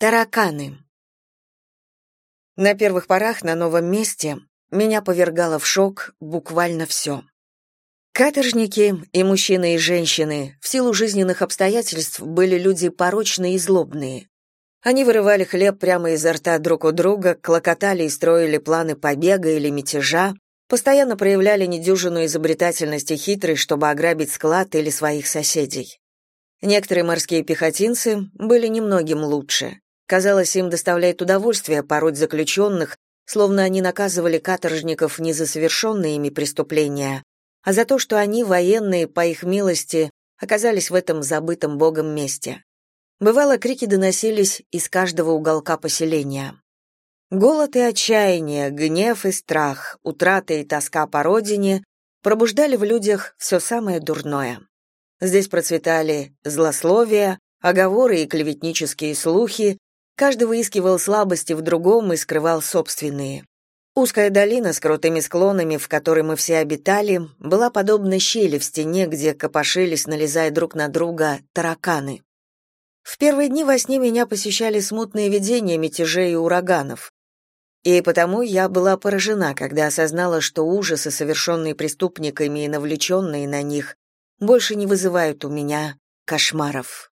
Тараканы. На первых порах на новом месте меня повергало в шок буквально все. Каторжники, и мужчины, и женщины, в силу жизненных обстоятельств были люди порочные и злобные. Они вырывали хлеб прямо изо рта друг у друга, клокотали и строили планы побега или мятежа, постоянно проявляли недюжинную изобретательность и хитрость, чтобы ограбить склад или своих соседей. Некоторые морские пехотинцы были немногим лучше. Казалось, им доставляет удовольствие пороть заключенных, словно они наказывали каторжников не за совершенные ими преступления, а за то, что они, военные, по их милости, оказались в этом забытом богом месте. Бывало, крики доносились из каждого уголка поселения. Голод и отчаяние, гнев и страх, утрата и тоска по родине пробуждали в людях все самое дурное. Здесь процветали злословия, оговоры и клеветнические слухи, Каждый выискивал слабости в другом и скрывал собственные. Узкая долина с крутыми склонами, в которой мы все обитали, была подобна щели в стене, где копошились, налезая друг на друга, тараканы. В первые дни во сне меня посещали смутные видения мятежей и ураганов. И потому я была поражена, когда осознала, что ужасы, совершенные преступниками и навлеченные на них, больше не вызывают у меня кошмаров.